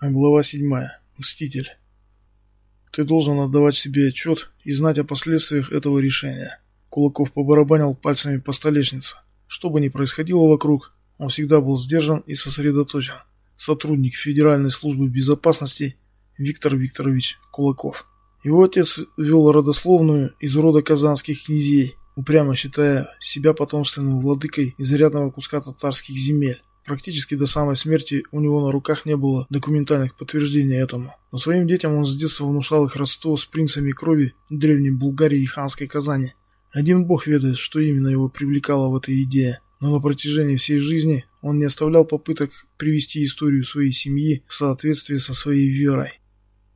А глава седьмая. Мститель. Ты должен отдавать себе отчет и знать о последствиях этого решения. Кулаков побарабанил пальцами по столешнице. Что бы ни происходило вокруг, он всегда был сдержан и сосредоточен. Сотрудник Федеральной службы безопасности Виктор Викторович Кулаков. Его отец вел родословную из рода казанских князей, упрямо считая себя потомственным владыкой изрядного куска татарских земель. Практически до самой смерти у него на руках не было документальных подтверждений этому. Но своим детям он с детства внушал их родство с принцами крови древней Булгарии и ханской Казани. Один бог ведает, что именно его привлекало в этой идее. Но на протяжении всей жизни он не оставлял попыток привести историю своей семьи в соответствие со своей верой.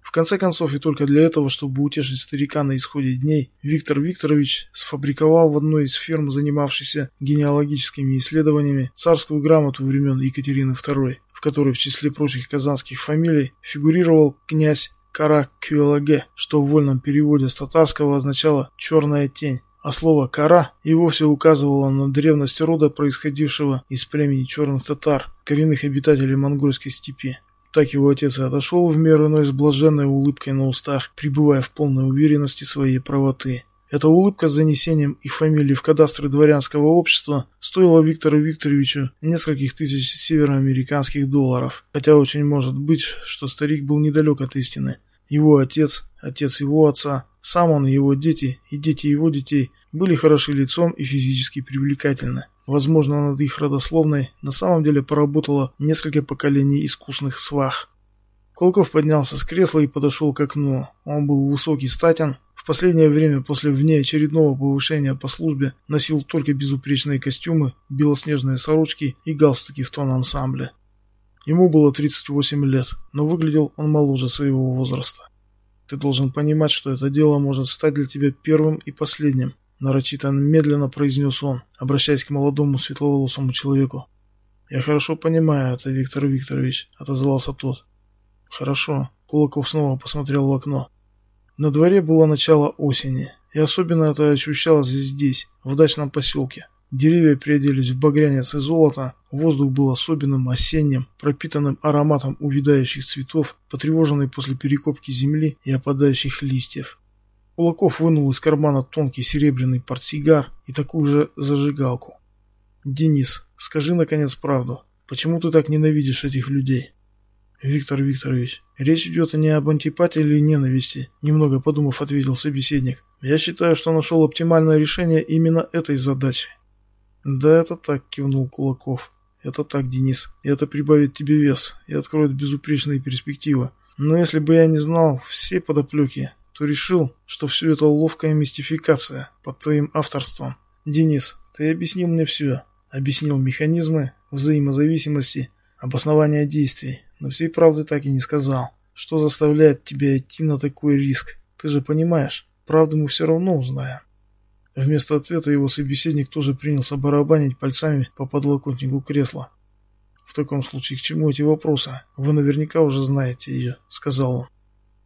В конце концов, и только для этого, чтобы утешить старика на исходе дней, Виктор Викторович сфабриковал в одной из ферм, занимавшейся генеалогическими исследованиями, царскую грамоту времен Екатерины II, в которой в числе прочих казанских фамилий фигурировал князь Каракюэлаге, что в вольном переводе с татарского означало «черная тень», а слово «кара» и вовсе указывало на древность рода, происходившего из племени черных татар, коренных обитателей монгольской степи. Так его отец и отошел в меру иной с блаженной улыбкой на устах, пребывая в полной уверенности своей правоты. Эта улыбка с занесением их фамилии в кадастры дворянского общества стоила Виктору Викторовичу нескольких тысяч североамериканских долларов, хотя очень может быть, что старик был недалек от истины. Его отец, отец его отца, сам он и его дети, и дети его детей были хороши лицом и физически привлекательны. Возможно, над их родословной на самом деле поработало несколько поколений искусных свах. Колков поднялся с кресла и подошел к окну. Он был высокий, статен. В последнее время после внеочередного повышения по службе носил только безупречные костюмы, белоснежные сорочки и галстуки в тон ансамбля. Ему было 38 лет, но выглядел он моложе своего возраста. Ты должен понимать, что это дело может стать для тебя первым и последним нарочито медленно произнес он, обращаясь к молодому светловолосому человеку. «Я хорошо понимаю это, Виктор Викторович», — отозвался тот. «Хорошо». Кулаков снова посмотрел в окно. На дворе было начало осени, и особенно это ощущалось здесь, в дачном поселке. Деревья приоделись в багрянец и золото, воздух был особенным осенним, пропитанным ароматом увядающих цветов, потревоженный после перекопки земли и опадающих листьев. Кулаков вынул из кармана тонкий серебряный портсигар и такую же зажигалку. «Денис, скажи наконец правду. Почему ты так ненавидишь этих людей?» «Виктор Викторович, речь идет не об антипатии или ненависти», немного подумав, ответил собеседник. «Я считаю, что нашел оптимальное решение именно этой задачи». «Да, это так», кивнул Кулаков. «Это так, Денис. Это прибавит тебе вес и откроет безупречные перспективы. Но если бы я не знал все подоплеки, то решил, что все это ловкая мистификация под твоим авторством. Денис, ты объяснил мне все. Объяснил механизмы взаимозависимости, обоснования действий, но всей правды так и не сказал. Что заставляет тебя идти на такой риск? Ты же понимаешь, правду мы все равно узнаем. Вместо ответа его собеседник тоже принялся барабанить пальцами по подлокотнику кресла. «В таком случае, к чему эти вопросы? Вы наверняка уже знаете ее», — сказал он.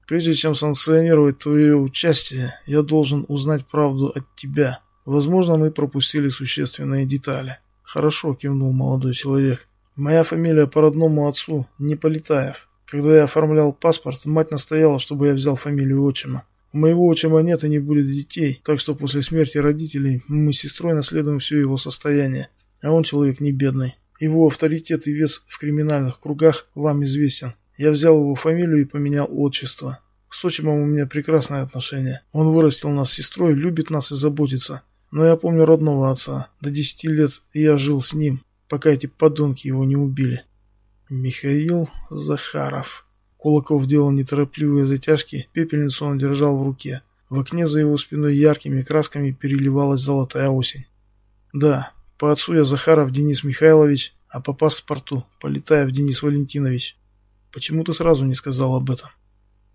Прежде чем санкционировать твое участие, я должен узнать правду от тебя. Возможно, мы пропустили существенные детали. Хорошо, кивнул молодой человек. Моя фамилия по родному отцу не Полетаев. Когда я оформлял паспорт, мать настояла, чтобы я взял фамилию отчима. У моего отчима нет и не будет детей, так что после смерти родителей мы с сестрой наследуем все его состояние. А он человек не бедный. Его авторитет и вес в криминальных кругах вам известен. Я взял его фамилию и поменял отчество. С отчимом у меня прекрасные отношения. Он вырастил нас с сестрой, любит нас и заботится. Но я помню родного отца. До десяти лет я жил с ним, пока эти подонки его не убили. Михаил Захаров. Кулаков делал неторопливые затяжки, пепельницу он держал в руке. В окне за его спиной яркими красками переливалась золотая осень. Да, по отцу я Захаров Денис Михайлович, а по паспорту Полетаев Денис Валентинович. Почему ты сразу не сказал об этом?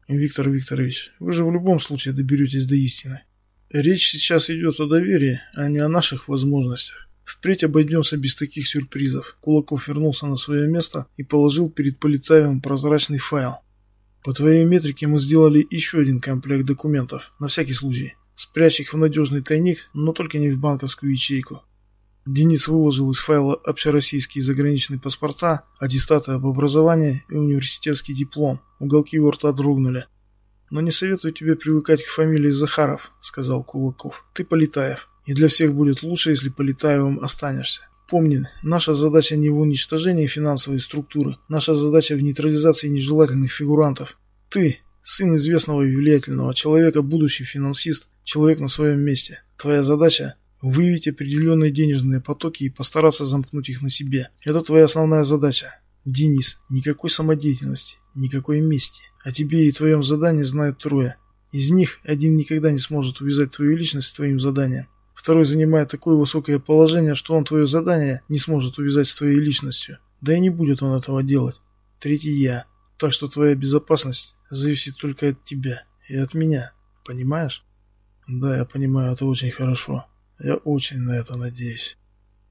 Виктор Викторович, вы же в любом случае доберетесь до истины. Речь сейчас идет о доверии, а не о наших возможностях. Впредь обойдемся без таких сюрпризов. Кулаков вернулся на свое место и положил перед Полетаевым прозрачный файл. По твоей метрике мы сделали еще один комплект документов, на всякий случай. Спрячь их в надежный тайник, но только не в банковскую ячейку. Денис выложил из файла общероссийские и заграничные паспорта, аттестаты об образовании и университетский диплом. Уголки его рта дрогнули. «Но не советую тебе привыкать к фамилии Захаров», — сказал Кулаков. «Ты Полетаев, и для всех будет лучше, если Полетаевым останешься. Помни, наша задача не в уничтожении финансовой структуры, наша задача в нейтрализации нежелательных фигурантов. Ты, сын известного и влиятельного человека, будущий финансист, человек на своем месте. Твоя задача Выявить определенные денежные потоки и постараться замкнуть их на себе. Это твоя основная задача. Денис, никакой самодеятельности, никакой мести. О тебе и твоем задании знают трое. Из них один никогда не сможет увязать твою личность с твоим заданием. Второй занимает такое высокое положение, что он твое задание не сможет увязать с твоей личностью. Да и не будет он этого делать. Третий я. Так что твоя безопасность зависит только от тебя и от меня. Понимаешь? Да, я понимаю это очень хорошо. Я очень на это надеюсь.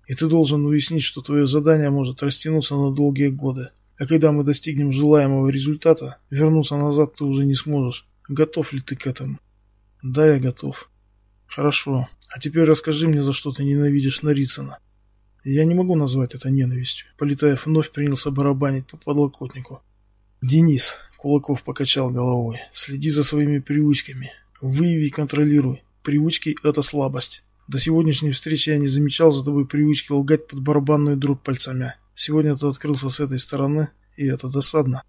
И ты должен уяснить, что твое задание может растянуться на долгие годы. А когда мы достигнем желаемого результата, вернуться назад ты уже не сможешь. Готов ли ты к этому? Да, я готов. Хорошо. А теперь расскажи мне, за что ты ненавидишь Нарицына. Я не могу назвать это ненавистью. Полетаев вновь принялся барабанить по подлокотнику. Денис, Кулаков покачал головой, следи за своими привычками. Выяви и контролируй. Привычки – это слабость. До сегодняшней встречи я не замечал за тобой привычки лгать под барабанную дробь пальцами. Сегодня ты открылся с этой стороны, и это досадно.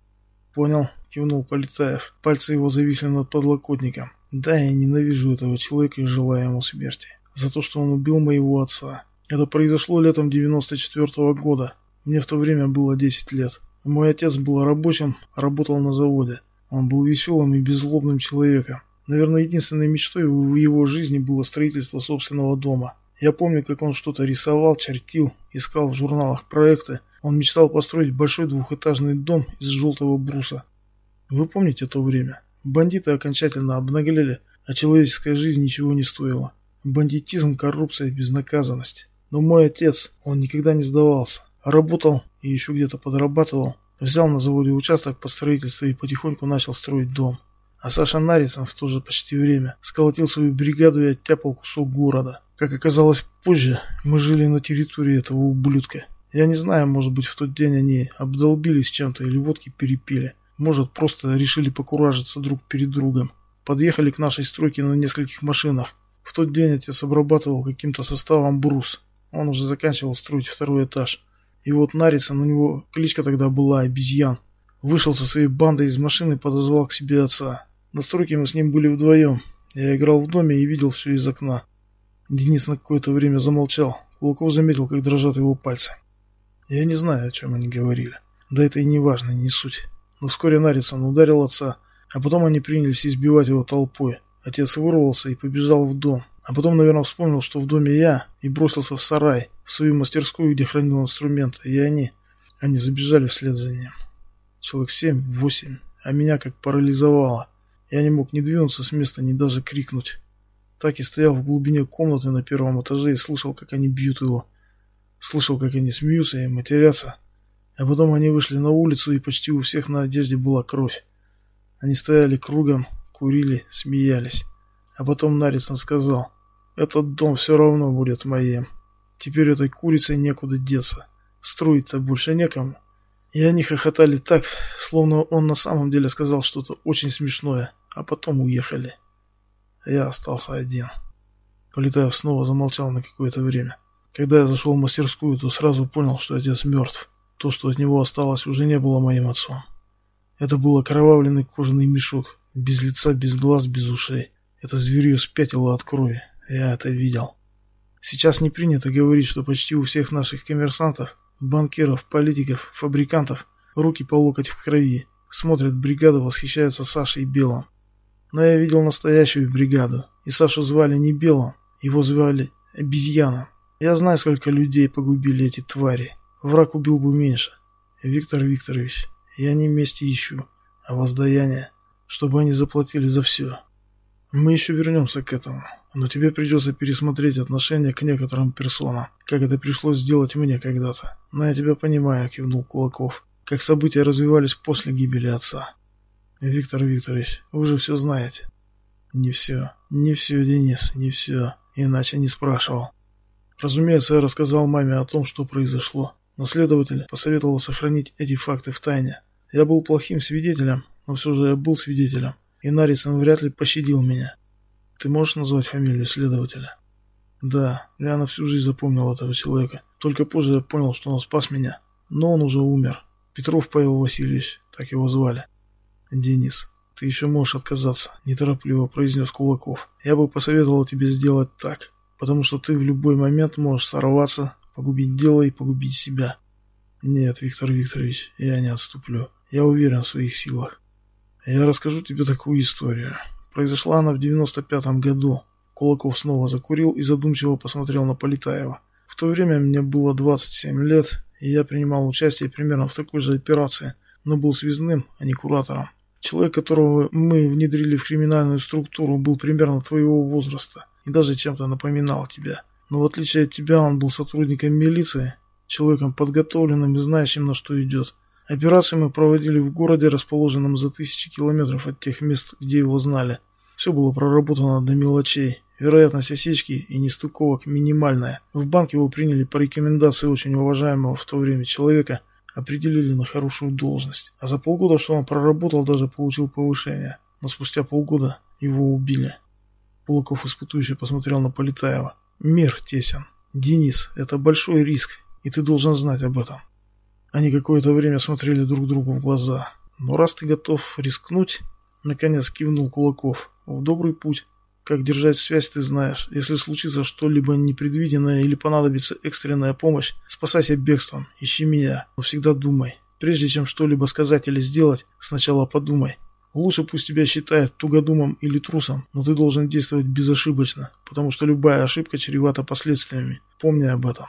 Понял, кивнул Полетаев. Пальцы его зависли над подлокотником. Да, я ненавижу этого человека и желаю ему смерти. За то, что он убил моего отца. Это произошло летом 94 -го года. Мне в то время было 10 лет. Мой отец был рабочим, работал на заводе. Он был веселым и беззлобным человеком. Наверное, единственной мечтой в его жизни было строительство собственного дома. Я помню, как он что-то рисовал, чертил, искал в журналах проекты. Он мечтал построить большой двухэтажный дом из желтого бруса. Вы помните то время? Бандиты окончательно обнаглели, а человеческая жизнь ничего не стоила. Бандитизм, коррупция, безнаказанность. Но мой отец, он никогда не сдавался. Работал и еще где-то подрабатывал. Взял на заводе участок под строительство и потихоньку начал строить дом. А Саша Нарицын в то же почти время сколотил свою бригаду и оттяпал кусок города. Как оказалось позже, мы жили на территории этого ублюдка. Я не знаю, может быть в тот день они обдолбились чем-то или водки перепили. Может просто решили покуражиться друг перед другом. Подъехали к нашей стройке на нескольких машинах. В тот день отец обрабатывал каким-то составом брус. Он уже заканчивал строить второй этаж. И вот Нарицын, у него кличка тогда была обезьян. Вышел со своей бандой из машины и подозвал к себе отца. На стройке мы с ним были вдвоем. Я играл в доме и видел все из окна. Денис на какое-то время замолчал. Кулаков заметил, как дрожат его пальцы. Я не знаю, о чем они говорили. Да это и не важно, не суть. Но вскоре Нарицын ударил отца, а потом они принялись избивать его толпой. Отец вырвался и побежал в дом. А потом, наверное, вспомнил, что в доме я, и бросился в сарай, в свою мастерскую, где хранил инструменты. И они... Они забежали вслед за ним. Человек семь, восемь, а меня как парализовало. Я не мог ни двинуться с места, ни даже крикнуть. Так и стоял в глубине комнаты на первом этаже и слышал, как они бьют его. Слышал, как они смеются и матерятся. А потом они вышли на улицу, и почти у всех на одежде была кровь. Они стояли кругом, курили, смеялись. А потом Нарицын сказал, «Этот дом все равно будет моим. Теперь этой курицей некуда деться. Строить-то больше некому». И они хохотали так, словно он на самом деле сказал что-то очень смешное а потом уехали. Я остался один. Полетаев снова замолчал на какое-то время. Когда я зашел в мастерскую, то сразу понял, что отец мертв. То, что от него осталось, уже не было моим отцом. Это был окровавленный кожаный мешок, без лица, без глаз, без ушей. Это зверье спятило от крови. Я это видел. Сейчас не принято говорить, что почти у всех наших коммерсантов, банкиров, политиков, фабрикантов руки по локоть в крови. Смотрят бригаду, восхищаются Сашей Белым. Но я видел настоящую бригаду, и Сашу звали не Белым, его звали Обезьяном. Я знаю, сколько людей погубили эти твари. Враг убил бы меньше. Виктор Викторович, я не мести ищу, а воздаяние, чтобы они заплатили за все. Мы еще вернемся к этому, но тебе придется пересмотреть отношение к некоторым персонам, как это пришлось сделать мне когда-то. Но я тебя понимаю, кивнул Кулаков, как события развивались после гибели отца. Виктор Викторович, вы же все знаете. Не все. Не все, Денис, не все. Иначе не спрашивал. Разумеется, я рассказал маме о том, что произошло, но следователь посоветовал сохранить эти факты в тайне. Я был плохим свидетелем, но все же я был свидетелем, и Нарисон вряд ли пощадил меня. Ты можешь назвать фамилию следователя? Да, я на всю жизнь запомнил этого человека. Только позже я понял, что он спас меня. Но он уже умер. Петров Павел Васильевич, так его звали. Денис, ты еще можешь отказаться, неторопливо произнес Кулаков. Я бы посоветовал тебе сделать так потому что ты в любой момент можешь сорваться, погубить дело и погубить себя. Нет, Виктор Викторович, я не отступлю. Я уверен в своих силах. Я расскажу тебе такую историю. Произошла она в 95-м году. Кулаков снова закурил и задумчиво посмотрел на Полетаева. В то время мне было 27 лет, и я принимал участие примерно в такой же операции, но был связным, а не куратором. Человек, которого мы внедрили в криминальную структуру, был примерно твоего возраста и даже чем-то напоминал тебя. Но в отличие от тебя он был сотрудником милиции, человеком подготовленным и знающим, на что идет. Операцию мы проводили в городе, расположенном за тысячи километров от тех мест, где его знали. Все было проработано до мелочей. Вероятность осечки и нестыковок минимальная. В банк его приняли по рекомендации очень уважаемого в то время человека, определили на хорошую должность. А за полгода, что он проработал, даже получил повышение. Но спустя полгода его убили. Кулаков испытующе посмотрел на Полетаева. «Мир тесен. Денис, это большой риск, и ты должен знать об этом». Они какое-то время смотрели друг другу в глаза. «Но раз ты готов рискнуть...» Наконец кивнул Кулаков. «В добрый путь. Как держать связь, ты знаешь. Если случится что-либо непредвиденное или понадобится экстренная помощь, спасайся бегством, ищи меня. Но всегда думай. Прежде чем что-либо сказать или сделать, сначала подумай. Лучше пусть тебя считают тугодумом или трусом, но ты должен действовать безошибочно, потому что любая ошибка чревата последствиями. Помни об этом.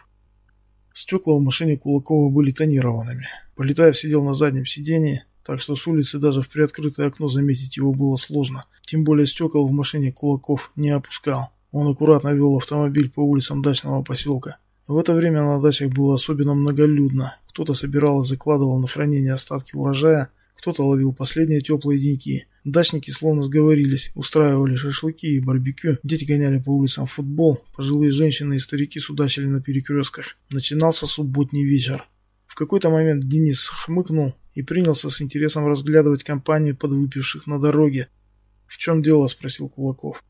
Стекла в машине Кулакова были тонированными. Полетаев сидел на заднем сидении, так что с улицы даже в приоткрытое окно заметить его было сложно. Тем более стекол в машине Кулаков не опускал. Он аккуратно вел автомобиль по улицам дачного поселка. В это время на дачах было особенно многолюдно. Кто-то собирал и закладывал на хранение остатки урожая, кто-то ловил последние теплые деньки. Дачники словно сговорились, устраивали шашлыки и барбекю, дети гоняли по улицам футбол, пожилые женщины и старики судачили на перекрестках. Начинался субботний вечер. В какой-то момент Денис хмыкнул и принялся с интересом разглядывать компанию подвыпивших на дороге. «В чем дело?» – спросил Кулаков.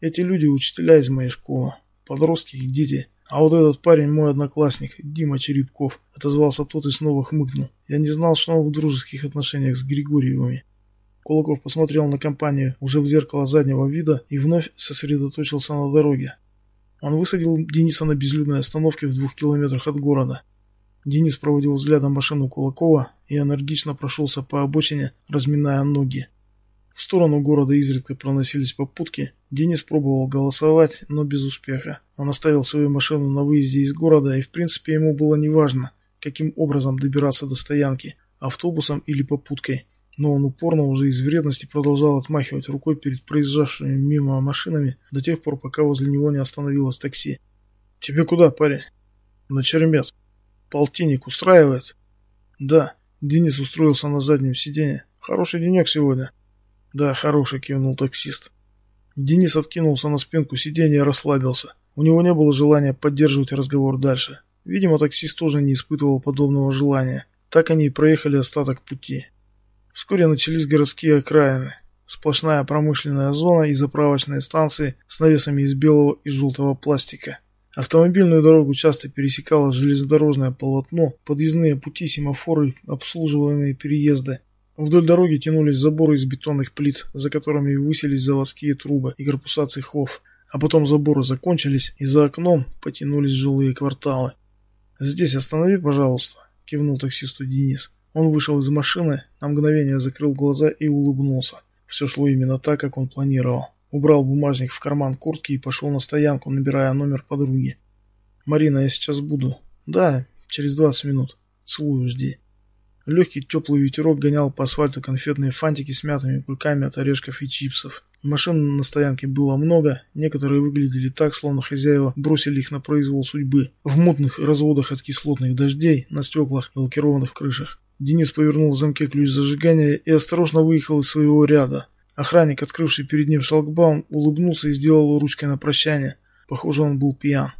«Эти люди – учителя из моей школы. Подростки и дети. «А вот этот парень мой одноклассник, Дима Черепков», — отозвался тот и снова хмыкнул. «Я не знал, что он в дружеских отношениях с Григорьевыми». Кулаков посмотрел на компанию уже в зеркало заднего вида и вновь сосредоточился на дороге. Он высадил Дениса на безлюдной остановке в двух километрах от города. Денис проводил взглядом машину Кулакова и энергично прошелся по обочине, разминая ноги. В сторону города изредка проносились попутки. Денис пробовал голосовать, но без успеха. Он оставил свою машину на выезде из города, и в принципе ему было неважно, каким образом добираться до стоянки, автобусом или попуткой. Но он упорно уже из вредности продолжал отмахивать рукой перед проезжавшими мимо машинами до тех пор, пока возле него не остановилось такси. «Тебе куда, парень?» «На Чермет. Полтинник устраивает?» «Да». Денис устроился на заднем сиденье. «Хороший денек сегодня». «Да, хороший», — кивнул таксист. Денис откинулся на спинку сиденья и расслабился. У него не было желания поддерживать разговор дальше. Видимо, таксист тоже не испытывал подобного желания. Так они и проехали остаток пути. Вскоре начались городские окраины. Сплошная промышленная зона и заправочные станции с навесами из белого и желтого пластика. Автомобильную дорогу часто пересекало железнодорожное полотно, подъездные пути, семафоры, обслуживаемые переезды. Вдоль дороги тянулись заборы из бетонных плит, за которыми высились заводские трубы и корпуса цехов. А потом заборы закончились, и за окном потянулись жилые кварталы. «Здесь останови, пожалуйста», — кивнул таксисту Денис. Он вышел из машины, на мгновение закрыл глаза и улыбнулся. Все шло именно так, как он планировал. Убрал бумажник в карман куртки и пошел на стоянку, набирая номер подруги. «Марина, я сейчас буду». «Да, через двадцать минут. Целую, жди». Легкий теплый ветерок гонял по асфальту конфетные фантики с мятыми кульками от орешков и чипсов. Машин на стоянке было много, некоторые выглядели так, словно хозяева бросили их на произвол судьбы. В мутных разводах от кислотных дождей, на стеклах и лакированных крышах. Денис повернул в замке ключ зажигания и осторожно выехал из своего ряда. Охранник, открывший перед ним шлагбаум, улыбнулся и сделал ручкой на прощание. Похоже, он был пьян.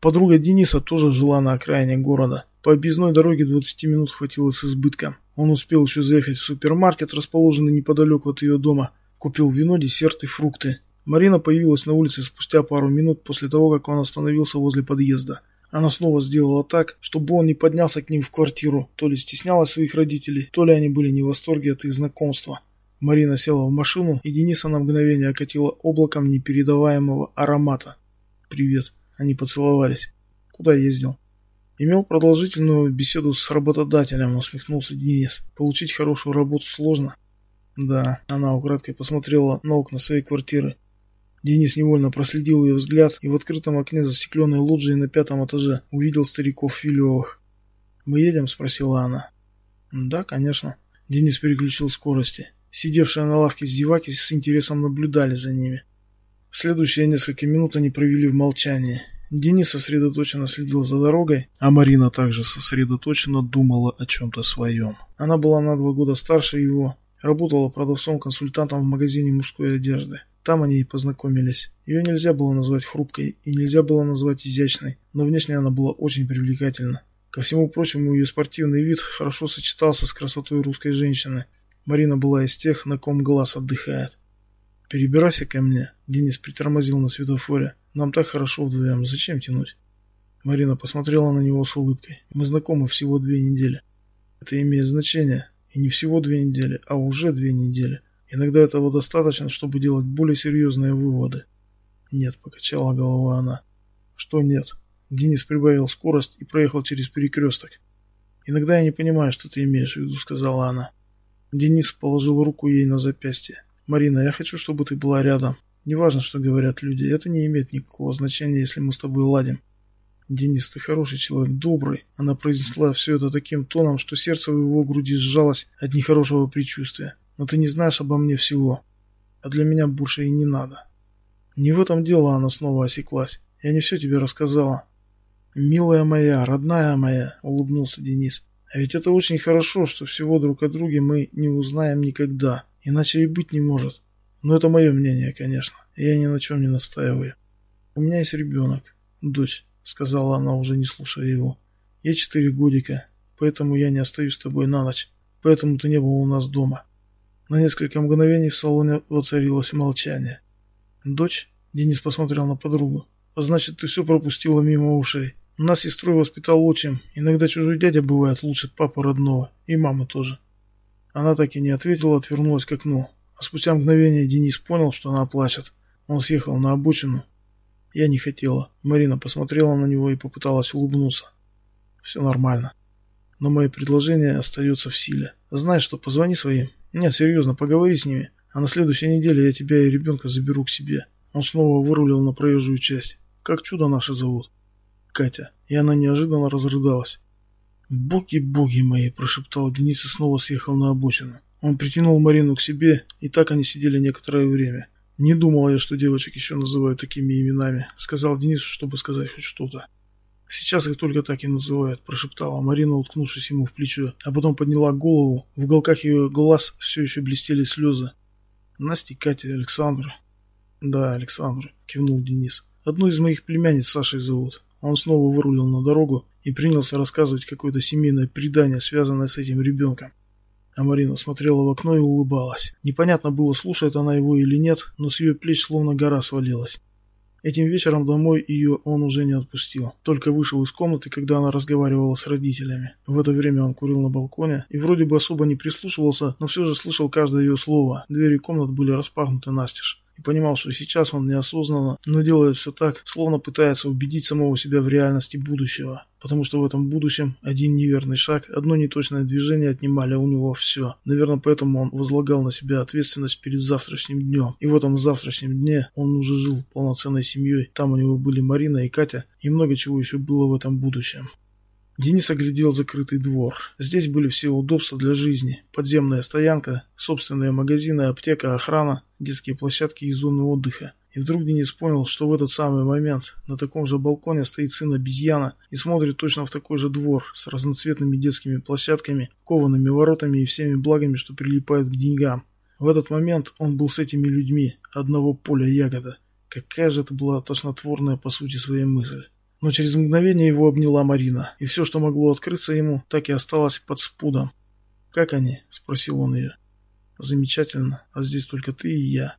Подруга Дениса тоже жила на окраине города. По объездной дороге 20 минут хватило с избытком. Он успел еще заехать в супермаркет, расположенный неподалеку от ее дома. Купил вино, десерт и фрукты. Марина появилась на улице спустя пару минут после того, как он остановился возле подъезда. Она снова сделала так, чтобы он не поднялся к ним в квартиру, то ли стеснялась своих родителей, то ли они были не в восторге от их знакомства. Марина села в машину, и Дениса на мгновение окатила облаком непередаваемого аромата. «Привет». Они поцеловались. «Куда ездил?» Имел продолжительную беседу с работодателем, усмехнулся Денис. Получить хорошую работу сложно. Да, она украдкой посмотрела на окна своей квартиры. Денис невольно проследил ее взгляд и в открытом окне застекленной лоджии на пятом этаже увидел стариков Филевых. «Мы едем?» – спросила она. «Да, конечно». Денис переключил скорости. Сидевшие на лавке зеваки с интересом наблюдали за ними. Следующие несколько минут они провели в молчании. Денис сосредоточенно следил за дорогой, а Марина также сосредоточенно думала о чем-то своем. Она была на два года старше его, работала продавцом-консультантом в магазине мужской одежды. Там они и познакомились. Ее нельзя было назвать хрупкой и нельзя было назвать изящной, но внешне она была очень привлекательна. Ко всему прочему, ее спортивный вид хорошо сочетался с красотой русской женщины. Марина была из тех, на ком глаз отдыхает. «Перебирайся ко мне», — Денис притормозил на светофоре. «Нам так хорошо вдвоем, зачем тянуть?» Марина посмотрела на него с улыбкой. «Мы знакомы всего две недели». «Это имеет значение. И не всего две недели, а уже две недели. Иногда этого достаточно, чтобы делать более серьезные выводы. Нет, покачала головой она. Что нет? Денис прибавил скорость и проехал через перекресток. Иногда я не понимаю, что ты имеешь в виду, сказала она. Денис положил руку ей на запястье. Марина, я хочу, чтобы ты была рядом. Неважно, что говорят люди, это не имеет никакого значения, если мы с тобой ладим. Денис, ты хороший человек, добрый. Она произнесла все это таким тоном, что сердце в его груди сжалось от нехорошего предчувствия но ты не знаешь обо мне всего, а для меня больше и не надо. Не в этом дело она снова осеклась. Я не все тебе рассказала. Милая моя, родная моя, улыбнулся Денис. А ведь это очень хорошо, что всего друг о друге мы не узнаем никогда. Иначе и быть не может. Но это мое мнение, конечно. Я ни на чем не настаиваю. У меня есть ребенок, дочь, сказала она, уже не слушая его. Ей четыре годика, поэтому я не остаюсь с тобой на ночь. Поэтому ты не был у нас дома. На несколько мгновений в салоне воцарилось молчание. «Дочь?» — Денис посмотрел на подругу. «Значит, ты все пропустила мимо ушей. Нас сестрой воспитал отчим. Иногда чужой дядя бывает лучше папы родного. И мамы тоже». Она так и не ответила, отвернулась к окну. А спустя мгновение Денис понял, что она плачет. Он съехал на обочину. Я не хотела. Марина посмотрела на него и попыталась улыбнуться. Все нормально. Но мое предложение остается в силе. Знаешь что, позвони своим. Нет, серьезно, поговори с ними. А на следующей неделе я тебя и ребенка заберу к себе. Он снова вырулил на проезжую часть. Как чудо наше зовут. Катя. И она неожиданно разрыдалась. «Боги-боги мои!» – прошептал Денис и снова съехал на обочину. Он притянул Марину к себе, и так они сидели некоторое время. «Не думал я, что девочек еще называют такими именами», – сказал Денис, чтобы сказать хоть что-то. Сейчас их только так и называют, прошептала Марина, уткнувшись ему в плечо, а потом подняла голову. В уголках ее глаз все еще блестели слезы. Настя, Катя, Александра. Да, Александра, кивнул Денис. Одну из моих племянниц Сашей зовут. Он снова вырулил на дорогу и принялся рассказывать какое-то семейное предание, связанное с этим ребенком. А Марина смотрела в окно и улыбалась. Непонятно было, слушает она его или нет, но с ее плеч словно гора свалилась. Этим вечером домой ее он уже не отпустил. Только вышел из комнаты, когда она разговаривала с родителями. В это время он курил на балконе и вроде бы особо не прислушивался, но все же слышал каждое ее слово. Двери комнат были распахнуты настежь и понимал, что сейчас он неосознанно, но делает все так, словно пытается убедить самого себя в реальности будущего. Потому что в этом будущем один неверный шаг, одно неточное движение отнимали у него все. Наверное, поэтому он возлагал на себя ответственность перед завтрашним днем. И в этом завтрашнем дне он уже жил полноценной семьей. Там у него были Марина и Катя, и много чего еще было в этом будущем. Денис оглядел закрытый двор. Здесь были все удобства для жизни. Подземная стоянка, собственные магазины, аптека, охрана, детские площадки и зоны отдыха. И вдруг Денис понял, что в этот самый момент на таком же балконе стоит сын обезьяна и смотрит точно в такой же двор с разноцветными детскими площадками, коваными воротами и всеми благами, что прилипают к деньгам. В этот момент он был с этими людьми, одного поля ягода. Какая же это была тошнотворная по сути своей мысль. Но через мгновение его обняла Марина, и все, что могло открыться ему, так и осталось под спудом. «Как они?» – спросил он ее. «Замечательно, а здесь только ты и я».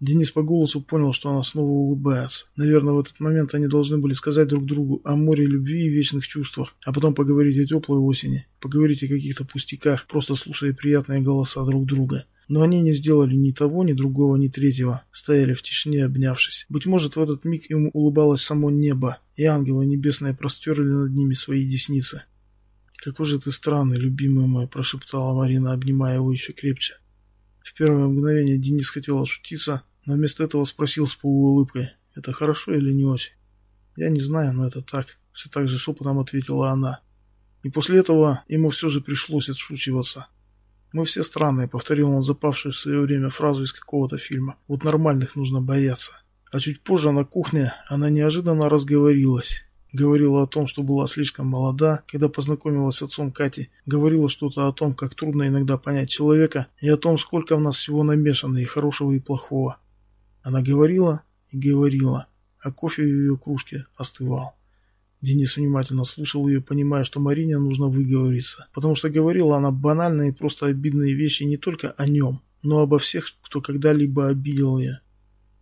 Денис по голосу понял, что она снова улыбается. Наверное, в этот момент они должны были сказать друг другу о море любви и вечных чувствах, а потом поговорить о теплой осени, поговорить о каких-то пустяках, просто слушая приятные голоса друг друга. Но они не сделали ни того, ни другого, ни третьего. Стояли в тишине, обнявшись. Быть может, в этот миг ему улыбалось само небо, и ангелы небесные простерли над ними свои десницы. «Какой же ты странный, любимый мой», – прошептала Марина, обнимая его еще крепче. В первое мгновение Денис хотел отшутиться, но вместо этого спросил с полуулыбкой, «Это хорошо или не очень?» «Я не знаю, но это так», — все так же шепотом ответила она. И после этого ему все же пришлось отшучиваться. «Мы все странные», — повторил он запавшую в свое время фразу из какого-то фильма. «Вот нормальных нужно бояться». А чуть позже на кухне она неожиданно разговорилась. Говорила о том, что была слишком молода, когда познакомилась с отцом Кати. Говорила что-то о том, как трудно иногда понять человека, и о том, сколько в нас всего намешано, и хорошего, и плохого. Она говорила и говорила, а кофе в ее кружке остывал. Денис внимательно слушал ее, понимая, что Марине нужно выговориться, потому что говорила она банальные и просто обидные вещи не только о нем, но обо всех, кто когда-либо обидел ее.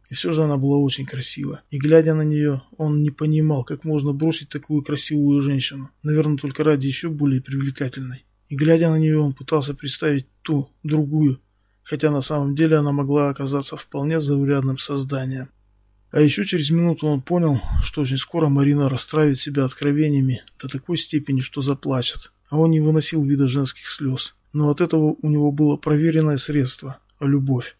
И все же она была очень красива. И глядя на нее, он не понимал, как можно бросить такую красивую женщину. Наверное, только ради еще более привлекательной. И глядя на нее, он пытался представить ту, другую, хотя на самом деле она могла оказаться вполне заурядным созданием. А еще через минуту он понял, что очень скоро Марина расстраивает себя откровениями до такой степени, что заплачет. А он не выносил вида женских слез. Но от этого у него было проверенное средство – любовь.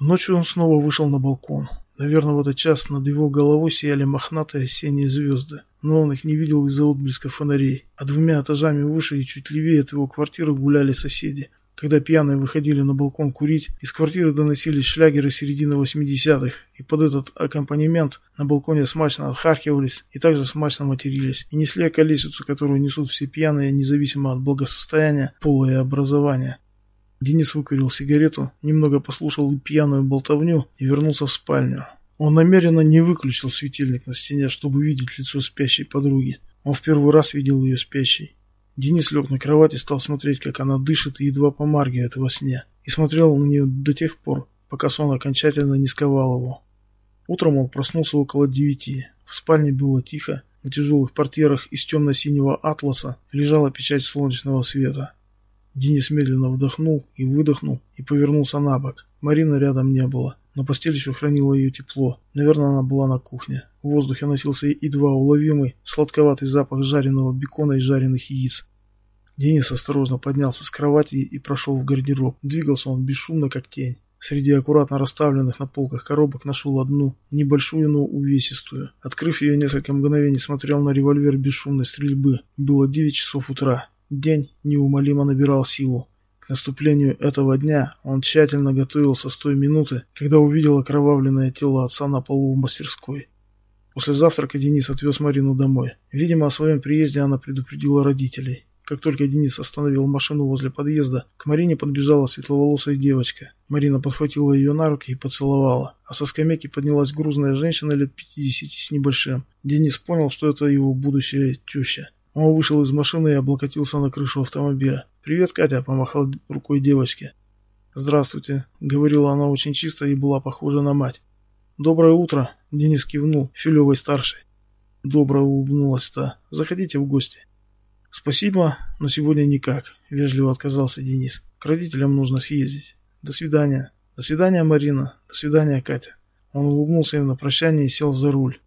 Ночью он снова вышел на балкон. Наверное, в этот час над его головой сияли мохнатые осенние звезды, но он их не видел из-за отблеска фонарей. А двумя этажами выше и чуть левее от его квартиры гуляли соседи, когда пьяные выходили на балкон курить, из квартиры доносились шлягеры середины 80-х, и под этот аккомпанемент на балконе смачно отхаркивались и также смачно матерились, и несли околесицу, которую несут все пьяные, независимо от благосостояния, пола и образования. Денис выкурил сигарету, немного послушал пьяную болтовню и вернулся в спальню. Он намеренно не выключил светильник на стене, чтобы видеть лицо спящей подруги. Он в первый раз видел ее спящей. Денис лег на кровать и стал смотреть, как она дышит и едва помаргивает во сне. И смотрел на нее до тех пор, пока сон окончательно не сковал его. Утром он проснулся около девяти. В спальне было тихо. На тяжелых портьерах из темно-синего атласа лежала печать солнечного света. Денис медленно вдохнул и выдохнул и повернулся на бок. Марины рядом не было, но постель еще хранила ее тепло. Наверное, она была на кухне. В воздухе носился едва уловимый, сладковатый запах жареного бекона и жареных яиц. Денис осторожно поднялся с кровати и прошел в гардероб. Двигался он бесшумно, как тень. Среди аккуратно расставленных на полках коробок нашел одну, небольшую, но увесистую. Открыв ее несколько мгновений, смотрел на револьвер бесшумной стрельбы. Было девять часов утра. День неумолимо набирал силу. К наступлению этого дня он тщательно готовился с той минуты, когда увидел окровавленное тело отца на полу в мастерской. После завтрака Денис отвез Марину домой. Видимо, о своем приезде она предупредила родителей. Как только Денис остановил машину возле подъезда, к Марине подбежала светловолосая девочка. Марина подхватила ее на руки и поцеловала. А со скамейки поднялась грузная женщина лет 50 с небольшим. Денис понял, что это его будущая теща. Он вышел из машины и облокотился на крышу автомобиля. «Привет, Катя!» – помахал рукой девочке. «Здравствуйте», – говорила она очень чисто и была похожа на мать. «Доброе утро», – Денис кивнул, Филевой старшей. Добро улыбнулась та. «Заходите в гости». «Спасибо, но сегодня никак», — вежливо отказался Денис. «К родителям нужно съездить. До свидания». «До свидания, Марина. До свидания, Катя». Он улыбнулся им на прощание и сел за руль.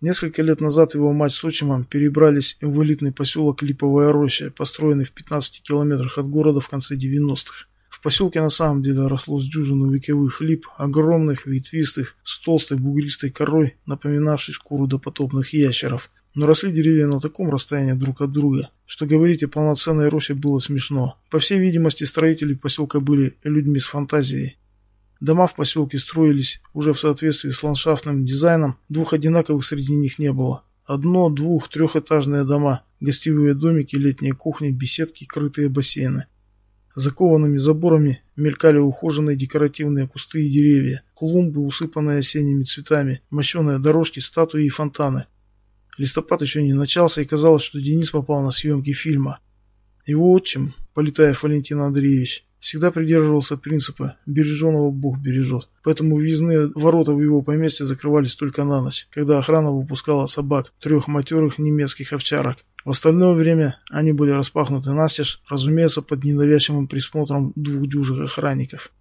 Несколько лет назад его мать с отчимом перебрались в элитный поселок Липовая роща, построенный в 15 километрах от города в конце 90-х. В поселке на самом деле росло с дюжину вековых лип, огромных, ветвистых, с толстой бугристой корой, напоминавшей шкуру допотопных ящеров, но росли деревья на таком расстоянии друг от друга, что говорить о полноценной роще было смешно. По всей видимости, строители поселка были людьми с фантазией. Дома в поселке строились уже в соответствии с ландшафтным дизайном, двух одинаковых среди них не было. Одно, двух, трехэтажные дома, гостевые домики, летние кухни, беседки, крытые бассейны. Закованными заборами мелькали ухоженные декоративные кусты и деревья, клумбы, усыпанные осенними цветами, мощеные дорожки, статуи и фонтаны. Листопад еще не начался, и казалось, что Денис попал на съемки фильма. Его отчим, Полетаев Валентин Андреевич, всегда придерживался принципа «береженого Бог бережет». Поэтому въездные ворота в его поместье закрывались только на ночь, когда охрана выпускала собак, трех матерых немецких овчарок. В остальное время они были распахнуты настежь, разумеется, под ненавязчивым присмотром двух дюжих охранников.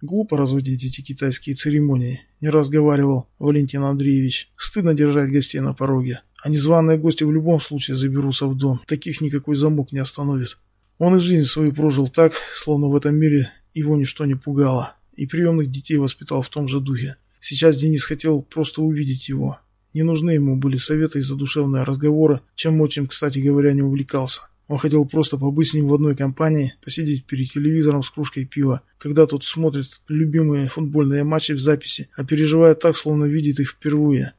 Глупо разводить эти китайские церемонии, не разговаривал Валентин Андреевич. Стыдно держать гостей на пороге. А незваные гости в любом случае заберутся в дом. Таких никакой замок не остановит. Он и жизнь свою прожил так, словно в этом мире его ничто не пугало. И приемных детей воспитал в том же духе. Сейчас Денис хотел просто увидеть его. Не нужны ему были советы и задушевные разговоры, чем очень, кстати говоря, не увлекался. Он хотел просто побыть с ним в одной компании, посидеть перед телевизором с кружкой пива, когда тот смотрит любимые футбольные матчи в записи, а переживает так, словно видит их впервые.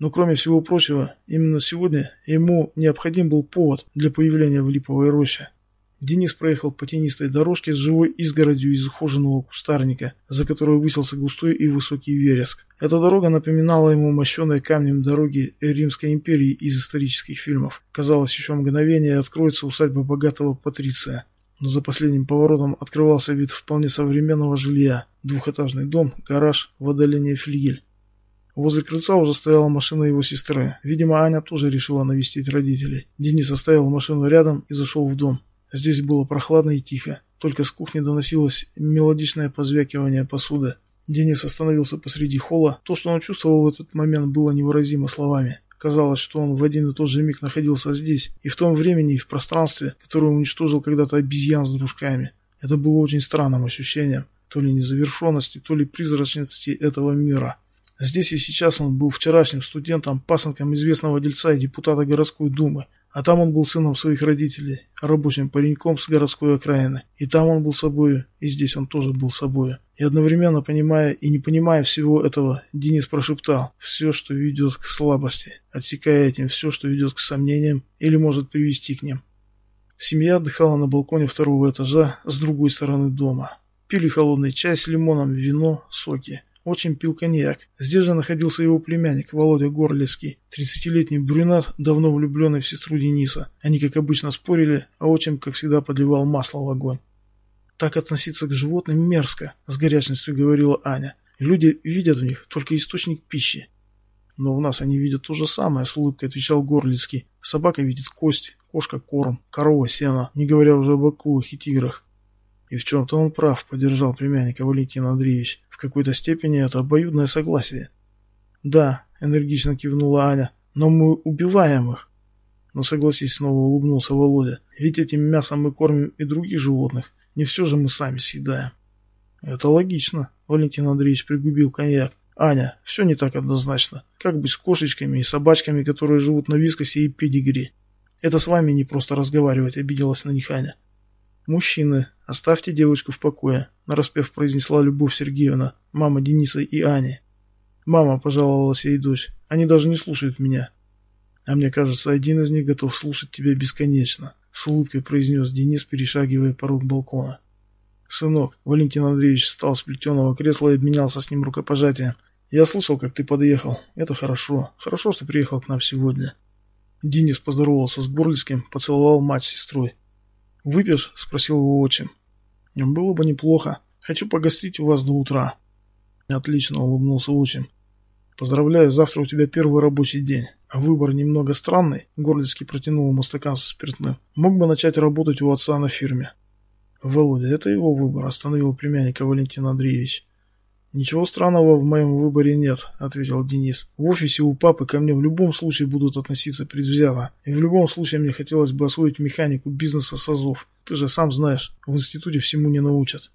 Но кроме всего прочего, именно сегодня ему необходим был повод для появления в Липовой роще. Денис проехал по тенистой дорожке с живой изгородью из ухоженного кустарника, за которой высился густой и высокий вереск. Эта дорога напоминала ему мощеные камнем дороги Римской империи из исторических фильмов. Казалось, еще мгновение откроется усадьба богатого патриция. Но за последним поворотом открывался вид вполне современного жилья. Двухэтажный дом, гараж, в отдалении флигель. Возле крыльца уже стояла машина его сестры. Видимо, Аня тоже решила навестить родителей. Денис оставил машину рядом и зашел в дом. Здесь было прохладно и тихо. Только с кухни доносилось мелодичное позвякивание посуды. Денис остановился посреди холла. То, что он чувствовал в этот момент, было невыразимо словами. Казалось, что он в один и тот же миг находился здесь, и в том времени, и в пространстве, которое уничтожил когда-то обезьян с дружками. Это было очень странным ощущением, то ли незавершенности, то ли призрачности этого мира. Здесь и сейчас он был вчерашним студентом, пасынком известного дельца и депутата городской думы, а там он был сыном своих родителей, рабочим пареньком с городской окраины. И там он был собою, и здесь он тоже был собою. И одновременно понимая и не понимая всего этого, Денис прошептал «все, что ведет к слабости», отсекая этим все, что ведет к сомнениям или может привести к ним. Семья отдыхала на балконе второго этажа с другой стороны дома. Пили холодный чай с лимоном, вино, соки очень пил коньяк. Здесь же находился его племянник Володя Горлицкий, тридцатилетний брюнет, давно влюбленный в сестру Дениса. Они, как обычно, спорили, а отчим, как всегда, подливал масло в огонь. «Так относиться к животным мерзко», — с горячностью говорила Аня. «Люди видят в них только источник пищи». «Но в нас они видят то же самое», — с улыбкой отвечал Горлицкий. «Собака видит кость, кошка — корм, корова — сено, не говоря уже об акулах и тиграх». «И в чем-то он прав», — поддержал племянника Валентин Андреевич какой-то степени это обоюдное согласие. Да, энергично кивнула Аня, но мы убиваем их. Но согласись, снова улыбнулся Володя. Ведь этим мясом мы кормим и других животных. Не все же мы сами съедаем. Это логично, Валентин Андреевич пригубил коньяк. Аня, все не так однозначно. Как быть с кошечками и собачками, которые живут на вискосе и педигри? Это с вами не просто разговаривать, обиделась на них Аня. «Мужчины, оставьте девочку в покое», — нараспев произнесла Любовь Сергеевна, мама Дениса и Ани. «Мама», — пожаловалась ей дочь, — «они даже не слушают меня». «А мне кажется, один из них готов слушать тебя бесконечно», — с улыбкой произнес Денис, перешагивая порог балкона. «Сынок», — Валентин Андреевич встал с плетеного кресла и обменялся с ним рукопожатием. «Я слышал, как ты подъехал. Это хорошо. Хорошо, что приехал к нам сегодня». Денис поздоровался с Горлицким, поцеловал мать с сестрой. «Выпьешь?» – спросил его отчим. «Было бы неплохо. Хочу погостить у вас до утра». «Отлично», – улыбнулся отчим. «Поздравляю, завтра у тебя первый рабочий день. Выбор немного странный», – Горлицкий протянул ему стакан со спиртным. «Мог бы начать работать у отца на фирме». «Володя, это его выбор», – остановил племянника Валентин Андреевич. «Ничего странного в моем выборе нет», — ответил Денис. «В офисе у папы ко мне в любом случае будут относиться предвзято. И в любом случае мне хотелось бы освоить механику бизнеса с АЗОВ. Ты же сам знаешь, в институте всему не научат».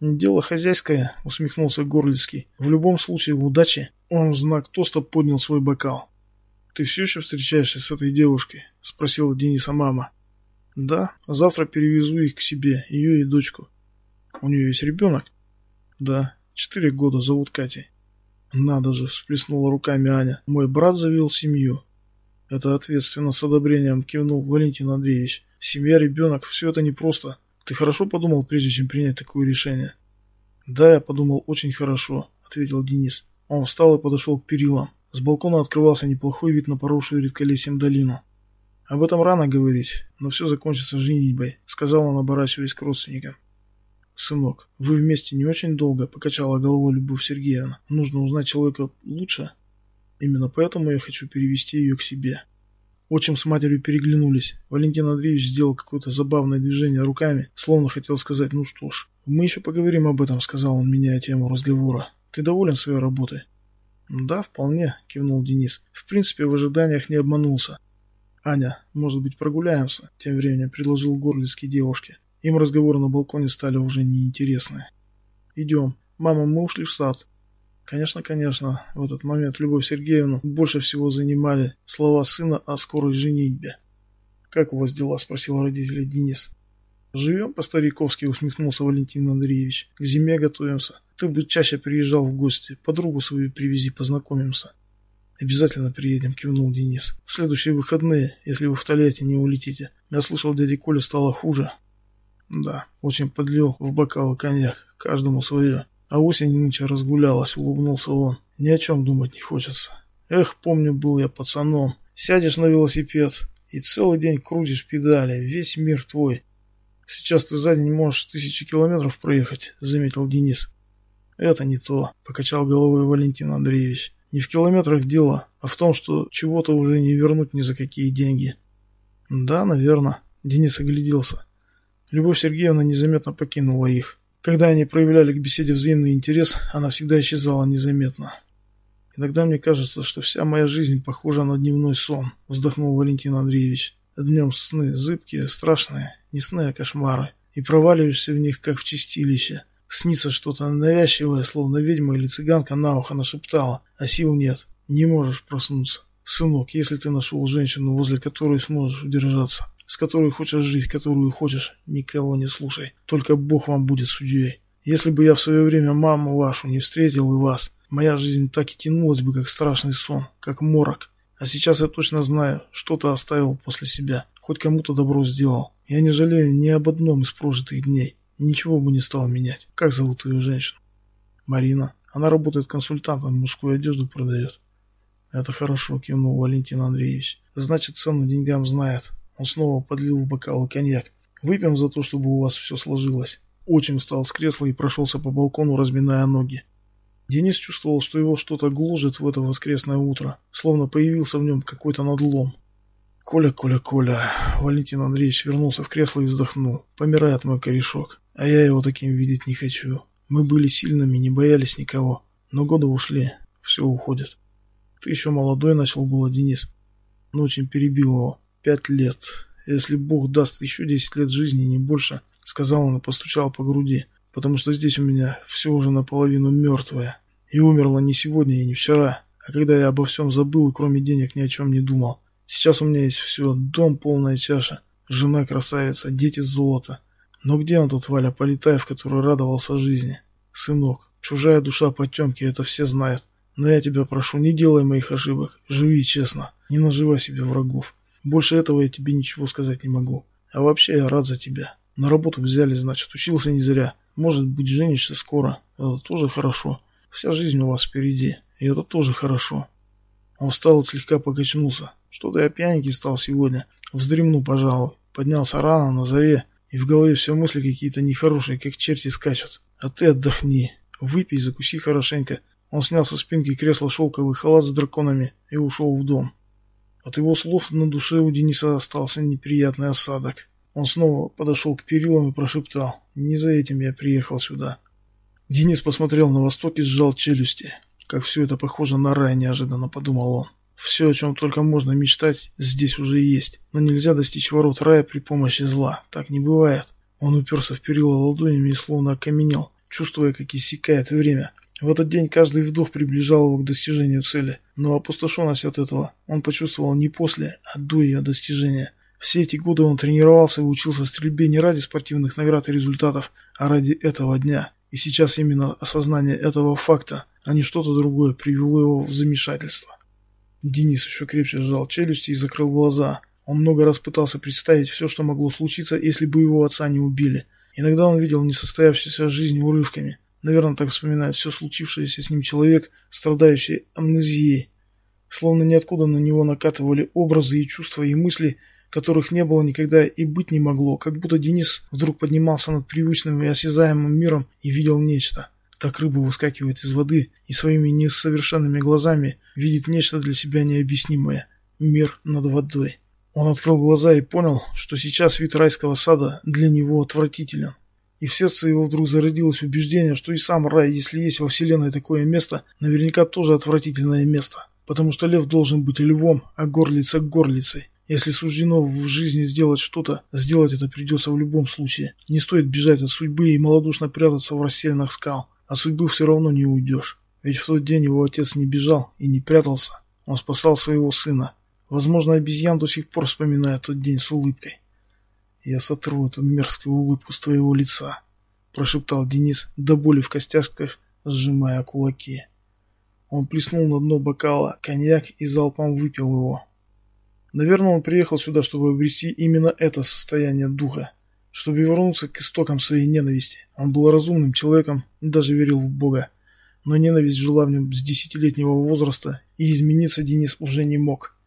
«Дело хозяйское», — усмехнулся Горлицкий. «В любом случае, удачи». Он в знак тоста поднял свой бокал. «Ты все еще встречаешься с этой девушкой?» — спросила Дениса мама. «Да, завтра перевезу их к себе, ее и дочку». «У нее есть ребенок?» «Да, Четыре года зовут Катей. Надо же, всплеснула руками Аня. Мой брат завел семью. Это ответственно с одобрением кивнул Валентин Андреевич. Семья, ребенок, все это непросто. Ты хорошо подумал, прежде чем принять такое решение? Да, я подумал очень хорошо, ответил Денис. Он встал и подошел к перилам. С балкона открывался неплохой вид на поросшую редколесьем долину. «Об этом рано говорить, но все закончится женитьбой», — сказал он, оборачиваясь к родственникам. «Сынок, вы вместе не очень долго», — покачала головой Любовь Сергеевна. «Нужно узнать человека лучше. Именно поэтому я хочу перевести ее к себе». Отчим с матерью переглянулись. Валентин Андреевич сделал какое-то забавное движение руками, словно хотел сказать «ну что ж». «Мы еще поговорим об этом», — сказал он, меняя тему разговора. «Ты доволен своей работой?» «Да, вполне», — кивнул Денис. «В принципе, в ожиданиях не обманулся». «Аня, может быть, прогуляемся?» — тем временем предложил Горлицкий девушке. Им разговоры на балконе стали уже неинтересны. «Идем. Мама, мы ушли в сад». Конечно, конечно, в этот момент Любовь Сергеевну больше всего занимали слова сына о скорой женитьбе. «Как у вас дела?» – спросил родителей Денис. «Живем по-стариковски», – усмехнулся Валентин Андреевич. «К зиме готовимся. Ты бы чаще приезжал в гости. Подругу свою привези, познакомимся». «Обязательно приедем», – кивнул Денис. «В следующие выходные, если вы в Тольятти не улетите. Я слышал, дяде Коле стало хуже. Да, очень подлил в бокалы коньяк, каждому свое. А осень нынче разгулялась, улыбнулся он. Ни о чем думать не хочется. Эх, помню, был я пацаном. Сядешь на велосипед и целый день крутишь педали, весь мир твой. Сейчас ты за день можешь тысячи километров проехать, заметил Денис. Это не то, покачал головой Валентин Андреевич. Не в километрах дело, а в том, что чего-то уже не вернуть ни за какие деньги. Да, наверное. Денис огляделся. Любовь Сергеевна незаметно покинула их. Когда они проявляли к беседе взаимный интерес, она всегда исчезала незаметно. «Иногда мне кажется, что вся моя жизнь похожа на дневной сон», — вздохнул Валентин Андреевич. «Днем сны зыбкие, страшные, не сны, а кошмары, и проваливаешься в них, как в чистилище. Снится что-то навязчивое, словно ведьма или цыганка на ухо нашептала, а сил нет, не можешь проснуться. Сынок, если ты нашел женщину, возле которой сможешь удержаться, с которой хочешь жить, которую хочешь, никого не слушай. Только Бог вам будет судьей. Если бы я в свое время маму вашу не встретил и вас, моя жизнь так и тянулась бы, как страшный сон, как морок. А сейчас я точно знаю, что-то оставил после себя, хоть кому-то добро сделал. Я не жалею ни об одном из прожитых дней. Ничего бы не стал менять. Как зовут твою женщину? Марина. Она работает консультантом, мужскую одежду продает. Это хорошо, кивнул Валентин Андреевич. Значит, цену деньгам знает. Он снова подлил в бокал коньяк. «Выпьем за то, чтобы у вас все сложилось». Очень встал с кресла и прошелся по балкону, разминая ноги. Денис чувствовал, что его что-то гложет в это воскресное утро, словно появился в нем какой-то надлом. «Коля, Коля, Коля...» Валентин Андреевич вернулся в кресло и вздохнул. «Помирает мой корешок, а я его таким видеть не хочу. Мы были сильными, не боялись никого, но годы ушли, все уходит. Ты еще молодой, начал было Денис, но очень перебил его. Пять лет. Если Бог даст еще десять лет жизни, не больше, сказал он и постучал по груди, потому что здесь у меня все уже наполовину мертвое. И умерло не сегодня и не вчера, а когда я обо всем забыл и кроме денег ни о чем не думал. Сейчас у меня есть все, дом полная чаша, жена красавица, дети золото. Но где он тот Валя Полетаев, который радовался жизни? Сынок, чужая душа потемки, это все знают. Но я тебя прошу, не делай моих ошибок, живи честно, не наживай себе врагов. Больше этого я тебе ничего сказать не могу. А вообще я рад за тебя. На работу взяли, значит, учился не зря. Может быть, женишься скоро. Это тоже хорошо. Вся жизнь у вас впереди. И это тоже хорошо. Он встал и слегка покачнулся. Что-то я пьяненький стал сегодня. Вздремну, пожалуй. Поднялся рано, на заре. И в голове все мысли какие-то нехорошие, как черти скачут. А ты отдохни. Выпей, закуси хорошенько. Он снял со спинки кресла шелковый халат с драконами и ушел в дом. От его слов на душе у Дениса остался неприятный осадок. Он снова подошел к перилам и прошептал «Не за этим я приехал сюда». Денис посмотрел на восток и сжал челюсти. Как все это похоже на рай, неожиданно подумал он. Все, о чем только можно мечтать, здесь уже есть. Но нельзя достичь ворот рая при помощи зла. Так не бывает. Он уперся в перила ладонями и словно окаменел, чувствуя, как иссякает время. В этот день каждый вдох приближал его к достижению цели, но опустошенность от этого он почувствовал не после, а до ее достижения. Все эти годы он тренировался и учился стрельбе не ради спортивных наград и результатов, а ради этого дня. И сейчас именно осознание этого факта, а не что-то другое, привело его в замешательство. Денис еще крепче сжал челюсти и закрыл глаза. Он много раз пытался представить все, что могло случиться, если бы его отца не убили. Иногда он видел несостоявшуюся жизнь урывками – Наверное, так вспоминает все случившееся с ним человек, страдающий амнезией. словно ниоткуда на него накатывали образы и чувства и мысли, которых не было никогда и быть не могло, как будто Денис вдруг поднимался над привычным и осязаемым миром и видел нечто. Так рыба выскакивает из воды и своими несовершенными глазами видит нечто для себя необъяснимое. Мир над водой. Он открыл глаза и понял, что сейчас вид райского сада для него отвратителен. И в сердце его вдруг зародилось убеждение, что и сам рай, если есть во вселенной такое место, наверняка тоже отвратительное место. Потому что лев должен быть львом, а горлица горлицей. Если суждено в жизни сделать что-то, сделать это придется в любом случае. Не стоит бежать от судьбы и малодушно прятаться в расселенных скал. От судьбы все равно не уйдешь. Ведь в тот день его отец не бежал и не прятался. Он спасал своего сына. Возможно, обезьян до сих пор вспоминает тот день с улыбкой. «Я сотру эту мерзкую улыбку с твоего лица», – прошептал Денис, до боли в костяшках, сжимая кулаки. Он плеснул на дно бокала коньяк и залпом выпил его. Наверное, он приехал сюда, чтобы обрести именно это состояние духа, чтобы вернуться к истокам своей ненависти. Он был разумным человеком, даже верил в Бога. Но ненависть жила в нем с десятилетнего возраста, и измениться Денис уже не мог.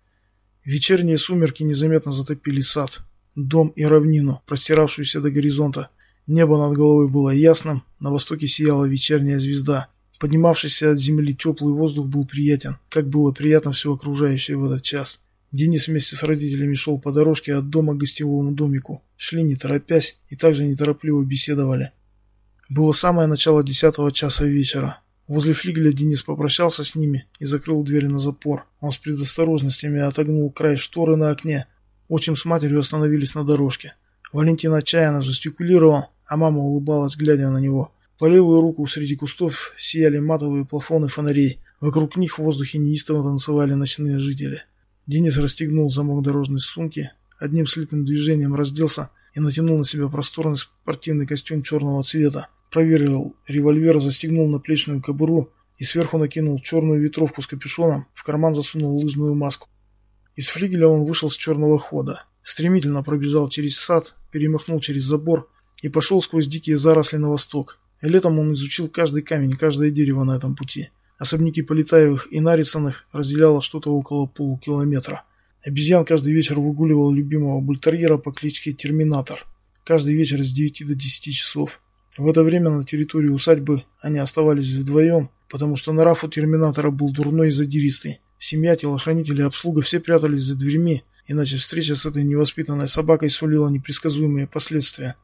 Вечерние сумерки незаметно затопили сад, дом и равнину, простиравшуюся до горизонта. Небо над головой было ясным, на востоке сияла вечерняя звезда. Поднимавшийся от земли теплый воздух был приятен, как было приятно все окружающее в этот час. Денис вместе с родителями шел по дорожке от дома к гостевому домику. Шли не торопясь и также неторопливо беседовали. Было самое начало десятого часа вечера. Возле флигеля Денис попрощался с ними и закрыл дверь на запор. Он с предосторожностями отогнул край шторы на окне. Отчим с матерью остановились на дорожке. Валентин отчаянно жестикулировал, а мама улыбалась, глядя на него. По левую руку среди кустов сияли матовые плафоны фонарей. Вокруг них в воздухе неистово танцевали ночные жители. Денис расстегнул замок дорожной сумки, одним слитным движением разделся и натянул на себя просторный спортивный костюм черного цвета. Проверил револьвер, застегнул наплечную кобуру и сверху накинул черную ветровку с капюшоном, в карман засунул лыжную маску. Из флигеля он вышел с черного хода, стремительно пробежал через сад, перемахнул через забор и пошел сквозь дикие заросли на восток. И летом он изучил каждый камень, каждое дерево на этом пути. Особняки Полетаевых и Нарицыных разделяло что-то около полукилометра. Обезьян каждый вечер выгуливал любимого бультерьера по кличке Терминатор. Каждый вечер с 9 до 10 часов. В это время на территории усадьбы они оставались вдвоем, потому что нрав у терминатора был дурной и задиристый. Семья, телохранители обслуга все прятались за дверьми, иначе встреча с этой невоспитанной собакой сулила непредсказуемые последствия.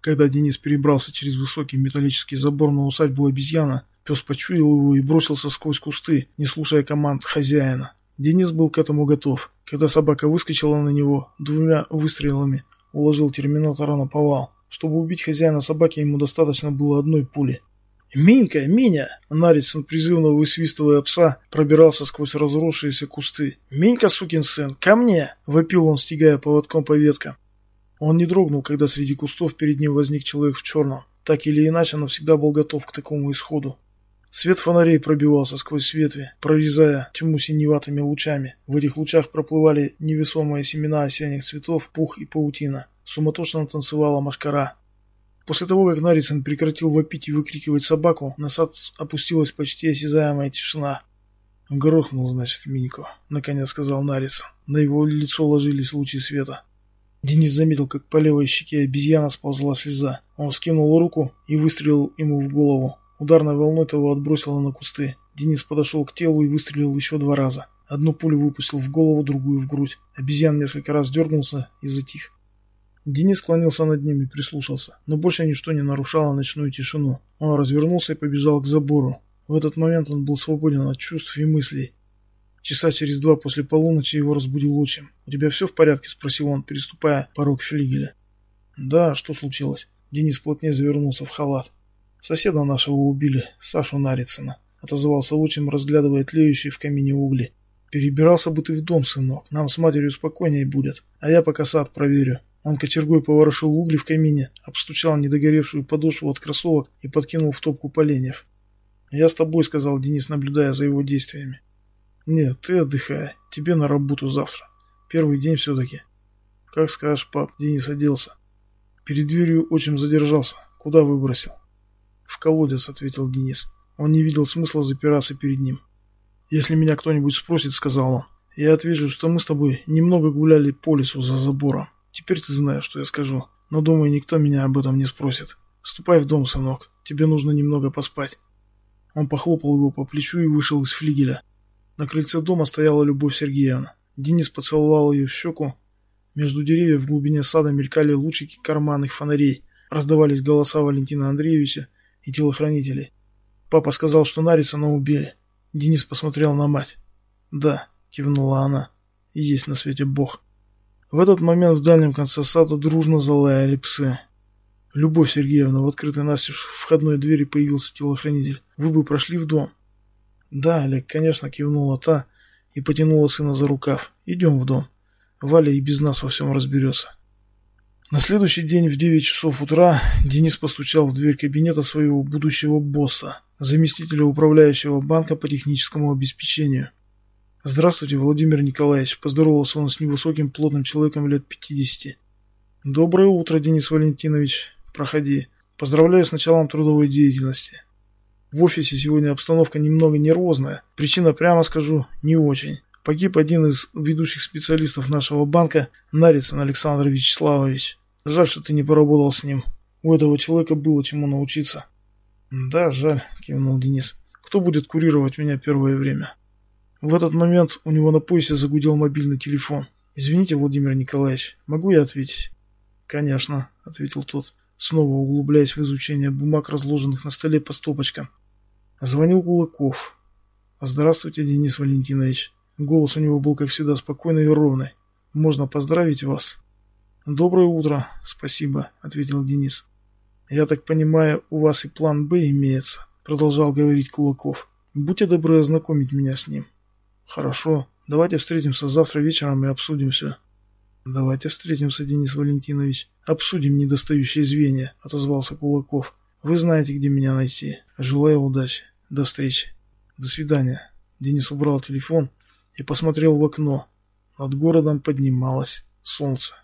Когда Денис перебрался через высокий металлический забор на усадьбу обезьяна, пес почуял его и бросился сквозь кусты, не слушая команд хозяина. Денис был к этому готов. Когда собака выскочила на него, двумя выстрелами уложил терминатора на повал. Чтобы убить хозяина собаки, ему достаточно было одной пули. «Минька, Миня!» Нарицын, призывно высвистывая пса, пробирался сквозь разросшиеся кусты. «Минька, сукин сын, ко мне!» — вопил он, стегая поводком по веткам. Он не дрогнул, когда среди кустов перед ним возник человек в черном. Так или иначе, но всегда был готов к такому исходу. Свет фонарей пробивался сквозь ветви, прорезая тьму синеватыми лучами. В этих лучах проплывали невесомые семена осенних цветов, пух и паутина. Суматошно танцевала машкара. После того, как Нарицын прекратил вопить и выкрикивать собаку, на сад опустилась почти осязаемая тишина. «Грохнул, значит, Минько», — наконец сказал Нарицын. На его лицо ложились лучи света. Денис заметил, как по левой щеке обезьяна сползла слеза. Он вскинул руку и выстрелил ему в голову. Ударной волной того отбросило на кусты. Денис подошел к телу и выстрелил еще два раза. Одну пулю выпустил в голову, другую в грудь. Обезьян несколько раз дернулся и затих. Денис склонился над ним и прислушался, но больше ничто не нарушало ночную тишину. Он развернулся и побежал к забору. В этот момент он был свободен от чувств и мыслей. Часа через два после полуночи его разбудил отчим. «У тебя все в порядке?» – спросил он, переступая порог флигеля. «Да, что случилось?» Денис плотнее завернулся в халат. «Соседа нашего убили, Сашу Нарицына», – отозвался отчим, разглядывая тлеющие в камине угли. «Перебирался бы ты в дом, сынок, нам с матерью спокойнее будет, а я пока сад проверю. Он кочергой поворошил угли в камине, обстучал недогоревшую подошву от кроссовок и подкинул в топку поленьев. «Я с тобой», — сказал Денис, наблюдая за его действиями. «Нет, ты отдыхай. Тебе на работу завтра. Первый день все-таки». «Как скажешь, пап», — Денис оделся. Перед дверью отчим задержался. «Куда выбросил?» «В колодец», — ответил Денис. Он не видел смысла запираться перед ним. Если меня кто-нибудь спросит, сказал он, я отвечу, что мы с тобой немного гуляли по лесу за забором. Теперь ты знаешь, что я скажу. Но думаю, никто меня об этом не спросит. Ступай в дом, сынок. Тебе нужно немного поспать. Он похлопал его по плечу и вышел из флигеля. На крыльце дома стояла Любовь Сергеевна. Денис поцеловал ее в щеку. Между деревьев в глубине сада мелькали лучики карманных фонарей. Раздавались голоса Валентина Андреевича и телохранителей. Папа сказал, что Нарисона убили. Денис посмотрел на мать. «Да», — кивнула она, — «и есть на свете Бог». В этот момент в дальнем конце сада дружно залаяли псы. «Любовь Сергеевна, в открытой настежь входной двери появился телохранитель. Вы бы прошли в дом». «Да, Олег, конечно», — кивнула та и потянула сына за рукав. «Идем в дом. Валя и без нас во всем разберется». На следующий день в 9 часов утра Денис постучал в дверь кабинета своего будущего босса, заместителя управляющего банка по техническому обеспечению. «Здравствуйте, Владимир Николаевич», – поздоровался он с невысоким плотным человеком лет 50. «Доброе утро, Денис Валентинович. Проходи. Поздравляю с началом трудовой деятельности. В офисе сегодня обстановка немного нервозная. Причина, прямо скажу, не очень. Погиб один из ведущих специалистов нашего банка, Нарицын Александр Вячеславович. Жаль, что ты не поработал с ним. У этого человека было чему научиться. Да, жаль, кивнул Денис. Кто будет курировать меня первое время? В этот момент у него на поясе загудел мобильный телефон. Извините, Владимир Николаевич, могу я ответить? Конечно, ответил тот, снова углубляясь в изучение бумаг, разложенных на столе по стопочкам. Звонил Кулаков. Здравствуйте, Денис Валентинович. Голос у него был, как всегда, спокойный и ровный. «Можно поздравить вас?» «Доброе утро, спасибо», — ответил Денис. «Я так понимаю, у вас и план «Б» имеется», — продолжал говорить Кулаков. «Будьте добры ознакомить меня с ним». «Хорошо. Давайте встретимся завтра вечером и обсудим все». «Давайте встретимся, Денис Валентинович. Обсудим недостающие звенья», — отозвался Кулаков. «Вы знаете, где меня найти. Желаю удачи. До встречи. До свидания». Денис убрал телефон и посмотрел в окно. Над городом поднималось солнце.